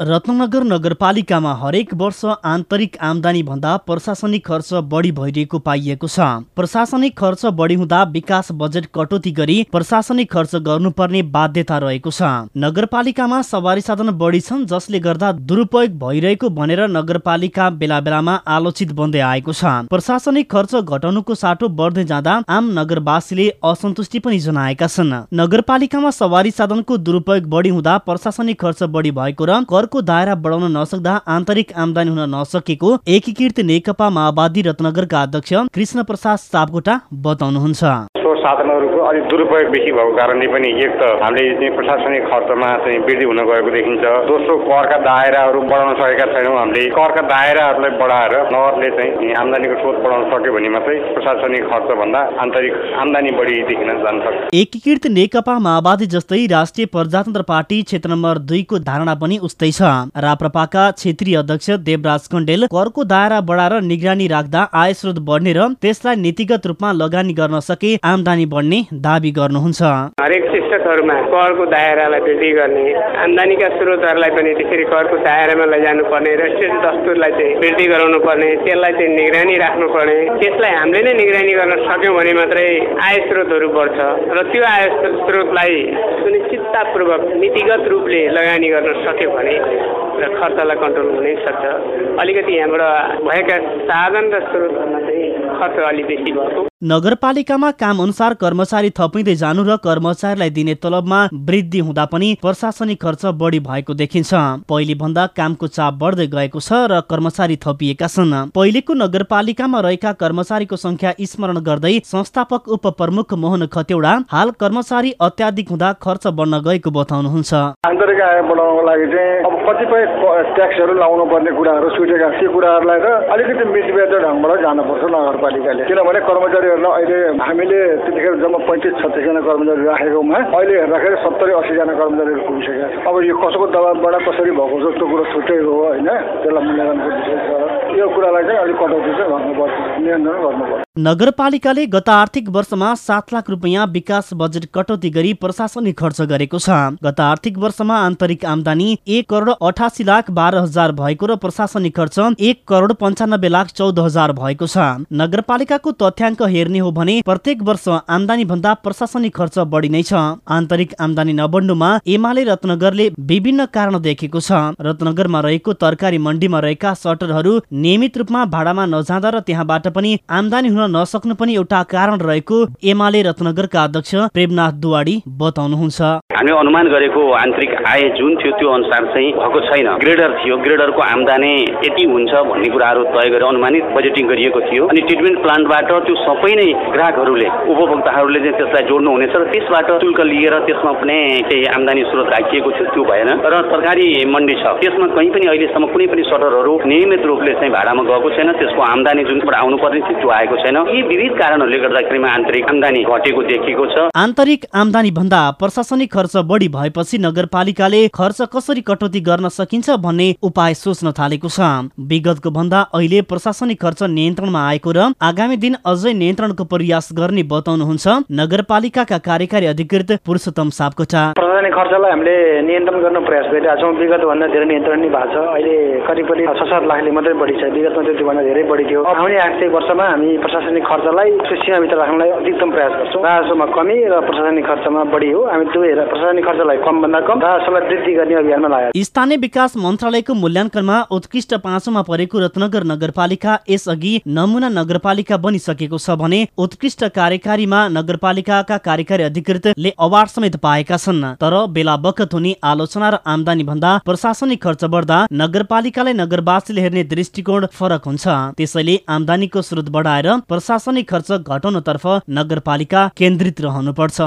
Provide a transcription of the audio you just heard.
रत्नगर नगरपालिकामा हरेक वर्ष आन्तरिक आमदानी भन्दा प्रशासनिक खर्च बढी भइरहेको पाइएको छ। प्रशासनिक खर्च बढी हुँदा विकास बजेट कटौती गरी प्रशासनिक खर्च गर्नुपर्ने बाध्यता रहेको छ। नगरपालिकामा सवारी साधन बढी छन् जसले गर्दा दुरुपयोग भइरहेको भनेर नगरपालिका बेला बेलामा आलोचित बन्दै आएको छ। प्रशासनिक खर्च घटाउनुको साटो बढ्दै जाँदा आम नगरवासीले असन्तुष्टि पनि जनाएका छन्। नगरपालिकामा सवारी साधनको दुरुपयोग बढी हुँदा प्रशासनिक खर्च बढी भएको र करको दायरा बढाउन नसक्दा आन्तरिक आमदानी हुन नसकेको एकीकृत नेकपा माओवादी रत्नगरका अध्यक्ष कृष्ण प्रसाद सापकोटा बताउनुहुन्छ। साधनहरूको अलिक दुरुपयोग बेसी भएको कारणले पनि एक त हामीले चाहिँ प्रशासनिक खर्चमा चाहिँ वृद्धि हुन गएको देखिन्छ। दोस्रो करका दायराहरू बढाउन सकेका छैनौँ हामीले। करका दायराहरूलाई बढाएर नगरले चाहिँ आमदानीको स्रोत बढाउन सक्यो भने मात्रै प्रशासनिक खर्च भन्दा आन्तरिक आमदानी बढी देखिन जान सक्छ। एकीकृत नेकपा माओवादी जस्तै राष्ट्रिय प्रजातन्त्र पार्टी क्षेत्र नम्बर दुईको धारणा पनि उस्तै छ। राप्रपाका क्षेत्रीय अध्यक्ष देवराज कण्डेल करको दायरा बढाएर निगरानी राख्दा आय स्रोत बढ्ने र त्यसलाई नीतिगत रूपमा लगानी गर्न सके आमदानी बढ्ने दावी गर्नुहुन्छ। हरेक शिक्षकहरूमा करको दायरालाई वृद्धि गर्ने आमदानीका स्रोतहरूलाई पनि त्यसरी करको दायरामा लैजानु पर्ने र दस्तुरलाई चाहिँ वृद्धि गराउनु पर्ने त्यसलाई चाहिँ निगरानी राख्नु पर्ने त्यसलाई हामीले नै निगरानी गर्न सक्यौँ भने मात्रै आय स्रोतहरू बढ्छ र त्यो आय स्रोतलाई सुनिश्चिततापूर्वक नीतिगत रूपले लगानी गर्न सक्यो भने र खर्चलाई कन्ट्रोल हुनै सक्छ। अलिकति यहाँबाट भएका साधन र स्रोतहरूमा चाहिँ खर्च अलिक बेसी भएको। नगरपालिकामा काम अनुसार कर्मचारी थपिँदै जानु र कर्मचारीलाई दिने तलबमा वृद्धि हुँदा पनि प्रशासनिक खर्च बढी भएको देखिन्छ। पहिले भन्दा कामको चाप बढ्दै गएको छ र कर्मचारी थपिएका छन्। पहिलेको नगरपालिकामा रहेका कर्मचारीको संख्या स्मरण गर्दै संस्थापक उप प्रमुख मोहन खतेौडा हाल कर्मचारी अत्याधिक हुँदा खर्च बढ्न गएको बताउनुहुन्छ। आन्तरिक आय बढाउनको लागि चाहिँ अब कतिपय ट्याक्सहरू लाउनु पर्ने कुराहरू छुटेका र अलिकति ढङ्गबाट जानुपर्छ नगरपालिकाले। किनभने कर्मचारी कर्मचारीहरूलाई अहिले हामीले त्यतिखेर जम्मा पैँतिस छत्तिसजना कर्मचारी राखेकोमा अहिले हेर्दाखेरि सत्तरी असीजना कर्मचारीहरू पुगिसकेका छ अब यो कसैको दबाबबाट कसरी भएको छ त्यो कुरो छुट्टै हो होइन? त्यसलाई मूल्याङ्कनको विषय छ। नगरपालिकाले गत आर्थिक वर्षमा सात लाख रुपियाँ विकास बजेट कटौती गरी प्रशासनिक खर्च गरेको छ। गत आर्थिक वर्षमा आन्तरिक आमदानी एक करोड अठासी लाख बाह्र हजार भएको र प्रशासनिक खर्च एक करोड पन्चानब्बे लाख चौध हजार भएको छ। नगरपालिकाको तथ्याङ्क हेर्ने हो भने प्रत्येक वर्ष आमदानी भन्दा प्रशासनिक खर्च बढी नै छ। आन्तरिक आमदानी नबढ्नुमा एमाले रत्नगरले विभिन्न कारण देखेको छ। रत्नगरमा रहेको तरकारी मण्डीमा रहेका सटरहरू नियमित रूपमा भाडामा नजाँदा र त्यहाँबाट पनि आमदानी हुन नसक्नु पनि एउटा कारण रहेको एमाले रत्नगरका अध्यक्ष प्रेमनाथ दुवाडी बताउनुहुन्छ। हामीले अनुमान गरेको आन्तरिक आय जुन थियो त्यो अनुसार चाहिँ भएको छैन। ग्रेडर थियो। ग्रेडरको आमदानी यति हुन्छ भन्ने कुराहरू तय गरेर अनुमानित बजेटिङ गरिएको थियो। अनि ट्रिटमेन्ट प्लान्टबाट त्यो सबै नै ग्राहकहरूले उपभोक्ताहरूले चाहिँ त्यसलाई जोड्नु हुनेछ र त्यसबाट शुल्क लिएर त्यसमा पनि केही आमदानी स्रोत राखिएको थियो। त्यो भएन। र सरकारी मन्डी छ। त्यसमा कहीँ पनि अहिलेसम्म कुनै पनि सटरहरू नियमित रूपले चाहिँ भाडामा गएको छैन त्यसको आमदानी जुनबाट आउनुपर्ने थियो त्यो आएको छैन। यी विविध कारणहरूले गर्दाखेरिमा आन्तरिक आमदानी घटेको देखिएको छ। आन्तरिक आमदानी भन्दा प्रशासनिक खर्च बढी भएपछि नगरपालिकाले खर्च कसरी कटौती गर्न सकिन्छ भन्ने उपाय सोच्न थालेको छ। विगतको भन्दा अहिले प्रशासनिक खर्च नियन्त्रणमा आएको र आगामी दिन अझै नियन्त्रणको प्रयास गर्ने बताउनुहुन्छ नगरपालिकाका कार्यकारी अधिकृत पुरुषोत्तम सापकोटा। प्रशासनिक खर्चलाई हामीले नियन्त्रण गर्न प्रयास गरिरहेका छौँ विगत भन्दा धेरै नियन्त्रण नै भएको छ। अहिले करिब करिब छ सात लाखले मात्रै बढी छ। विगतमा त्योभन्दा धेरै बढी थियो आउने आर्थिक वर्षमा हामी प्रशासनिक खर्चलाई सीमाभित्र राख्नलाई अधिकतम प्रयास गर्छौँ। राजस्वमा कमी र प्रशासनिक खर्चमा बढी हो। हामी दुवै प्रशासनिक खर्चलाई कम भन्दा कम वृद्धि गर्ने अभियानमा लाग्यो स्थानीय विकास मन्त्रालयको मूल्याङ्कनमा उत्कृष्ट पाँचौंमा परेको रत्नगर नगरपालिका यसअघि नमुना नगरपालिका बनिसकेको छ भने उत्कृष्ट कार्यकारीमा नगरपालिकाका कार्यकारी अधिकृतले अवार्ड समेत पाएका छन्। तर बेला बखत हुने आलोचना र आमदानी भन्दा प्रशासनिक खर्च बढ्दा नगरपालिकालाई नगरवासीले हेर्ने दृष्टिकोण फरक हुन्छ। त्यसैले आमदानीको स्रोत बढाएर प्रशासनिक खर्च घटाउनतर्फ नगरपालिका केन्द्रित रहनुपर्छ।